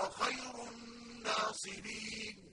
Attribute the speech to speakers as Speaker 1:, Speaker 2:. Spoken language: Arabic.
Speaker 1: وخير ۖ النَّاصِرِينَ